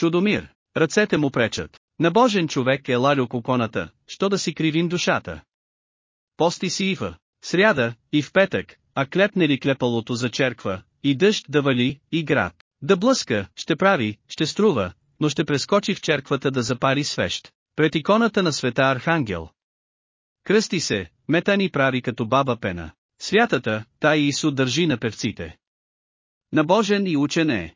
Чудомир, ръцете му пречат. На божен човек е лалю коконата, що да си кривим душата. Пости си ива, сряда, и в петък, а клепне ли клепалото за черква, и дъжд да вали, и град. Да блъска, ще прави, ще струва, но ще прескочи в черквата да запари свещ. Пред иконата на света Архангел. Кръсти се, метани прави като баба пена. Святата, та Ису държи на певците. Набожен и учен е.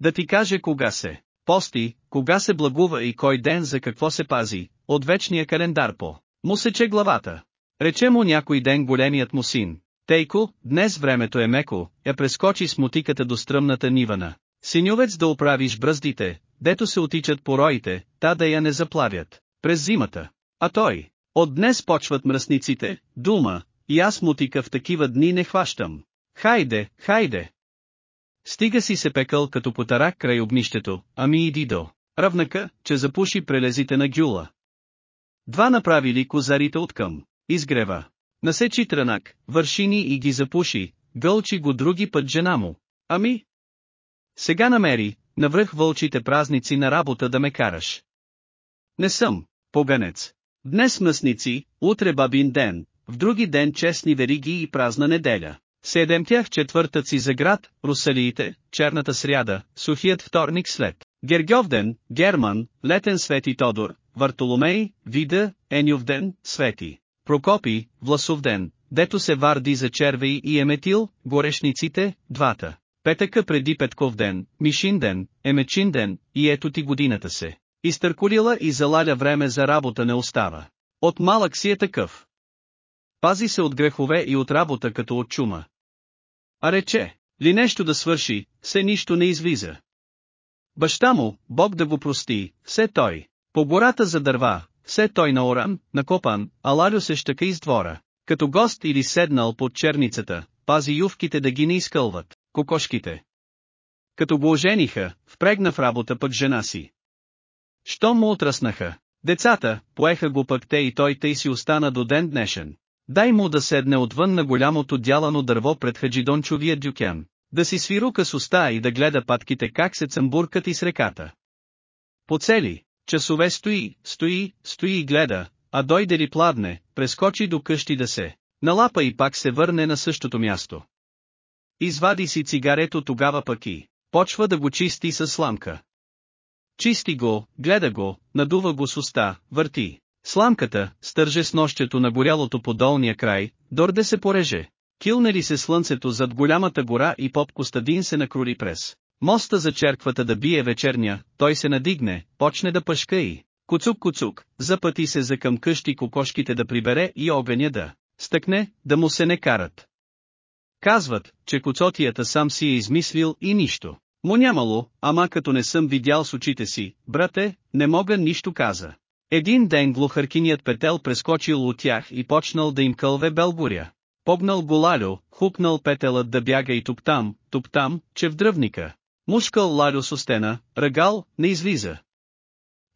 Да ти каже кога се пости, кога се благува и кой ден за какво се пази, от вечния календар по. Му сече главата. Рече му някой ден големият му син. Тейко, днес времето е меко, я прескочи с мотиката до стръмната нивана. Синювец да оправиш бръздите, дето се отичат пороите, та да я не заплавят. През зимата. А той, от днес почват мръсниците, дума, и аз мутика в такива дни не хващам. Хайде, хайде! Стига си се пекал като потарак край огнището, ами иди до равнака, че запуши прелезите на гюла. Два направили козарите от към, изгрева. Насечи трънак, вършини и ги запуши, гълчи го други път жена му. Ами? Сега намери, навръх вълчите празници на работа да ме караш. Не съм, поганец. Днес мъсници, утре бабин ден, в други ден честни вериги и празна неделя. Седем тях четвъртъци за град, Русалиите, черната сряда, сухият вторник след. Гергьовден, Герман, летен Свети Тодор, Вартоломей, Вида, Енювден, Свети. Прокопи, Власовден, дето се варди за червей и еметил, горешниците, двата. Петъка преди Петков ден, Мишин ден, и ето ти годината се. Изтъркулила и залаля време за работа не остава. От малък си е такъв. Пази се от грехове и от работа като от чума. А рече, ли нещо да свърши, все нищо не излиза. Баща му, Бог да го прости, все той, по гората за дърва, все той на оран, накопан, а Лалю се щъка из двора, като гост или седнал под черницата, пази ювките да ги не изкълват, кокошките. Като го ожениха, впрегна в работа пък жена си. Що му отраснаха? Децата, поеха го пък те и той тъй си остана до ден днешен. Дай му да седне отвън на голямото дялано дърво пред хаджидончовия дюкян, да си свирука с уста и да гледа патките как се цъмбуркат и с реката. По цели, часове стои, стои, стои и гледа, а дойде ли пладне, прескочи до къщи да се, налапа и пак се върне на същото място. Извади си цигарето тогава пък и, почва да го чисти с сламка. Чисти го, гледа го, надува го с уста, върти. Сламката, стърже с нощето на горялото по долния край, дорде се пореже. Килне ли се слънцето зад голямата гора и поп Костадин се накрули през моста за черквата да бие вечерня, той се надигне, почне да пъшка и куцук-куцук, запъти се за към къщи кокошките да прибере и огъня да стъкне, да му се не карат. Казват, че коцотията сам си е измислил и нищо. Му нямало, ама като не съм видял с очите си, брате, не мога нищо каза. Един ден глухаркиният петел прескочил от тях и почнал да им кълве белбуря. Погнал голалю, хукнал петелът да бяга и тук-там, тук-там, че в дръвника. Мушкал лалю с остена, ръгал, не излиза.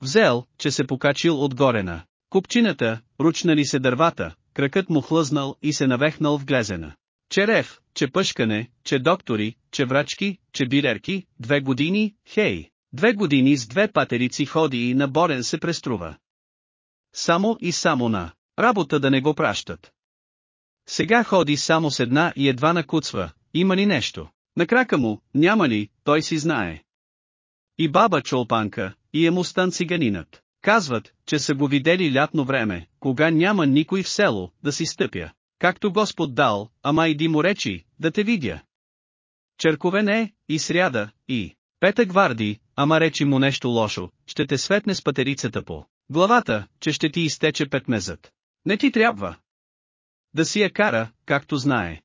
Взел, че се покачил отгоре на купчината, ручнали се дървата, кракът му хлъзнал и се навехнал в глезена. Черев, че пъшкане, че доктори, че врачки, че билерки, две години, хей, две години с две патерици ходи и на Борен се преструва. Само и само на работа да не го пращат. Сега ходи само с една и едва накуцва, има ли нещо? На крака му, няма ли, той си знае. И баба Чолпанка, и е мустан циганинът. Казват, че са го видели лятно време, кога няма никой в село, да си стъпя. Както Господ дал, ама иди му речи, да те видя. Черковен е, и сряда, и петък варди, ама речи му нещо лошо, ще те светне с патерицата по главата, че ще ти изтече петмезът. Не ти трябва. Да си я кара, както знае.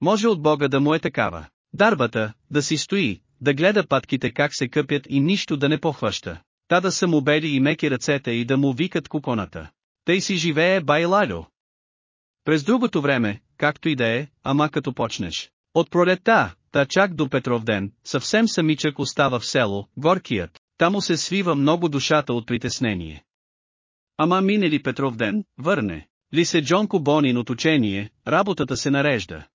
Може от Бога да му е такава. Дарбата, да си стои, да гледа патките как се къпят и нищо да не похваща. Та да са му бели и меки ръцете и да му викат купоната. Тъй си живее байлалю. През другото време, както и да е, ама като почнеш. От пролетта, та чак до Петров ден, съвсем самичък остава в село, горкият, Тамо се свива много душата от притеснение. Ама мине ли Петров ден, върне, ли се Джонко Бонин от учение, работата се нарежда.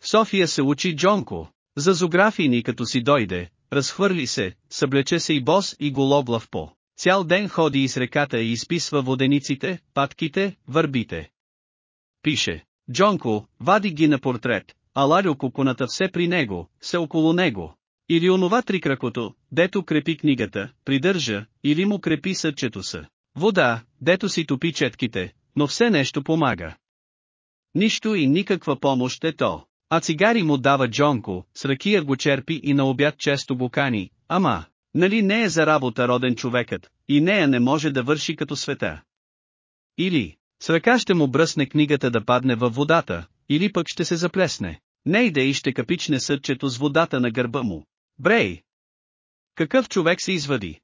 В София се учи Джонко, за зографини като си дойде, разхвърли се, съблече се и бос и гологлав по. Цял ден ходи из реката и изписва водениците, патките, върбите. Пише, Джонко, вади ги на портрет, а Ларю кукуната все при него, се около него. Или онова трикракото, дето крепи книгата, придържа, или му крепи съдчето са. Вода, дето си топи четките, но все нещо помага. Нищо и никаква помощ е то. А цигари му дава Джонко, с ракия го черпи и на обяд често го кани, ама, нали не е за работа роден човекът, и нея не може да върши като света. Или, с ръка ще му бръсне книгата да падне във водата, или пък ще се заплесне. Не иде и ще капичне съдчето с водата на гърба му. Брей! Какъв човек се извади?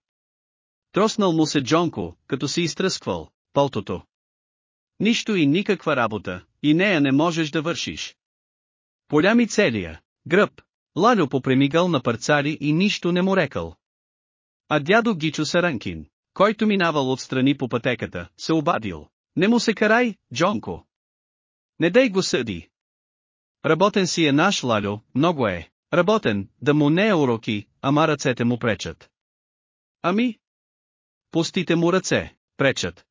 Троснал му се Джонко, като си изтръсквал, полтото. Нищо и никаква работа, и нея не можеш да вършиш. Полями целия, гръб, Лалю попремигал на парцари и нищо не му рекал. А дядо Гичо Саранкин, който минавал отстрани по пътеката, се обадил. Не му се карай, Джонко. Не дай го съди. Работен си е наш Лалю, много е. Работен, да му не е уроки, ама ръцете му пречат. Ами? Пустите му ръце, пречат.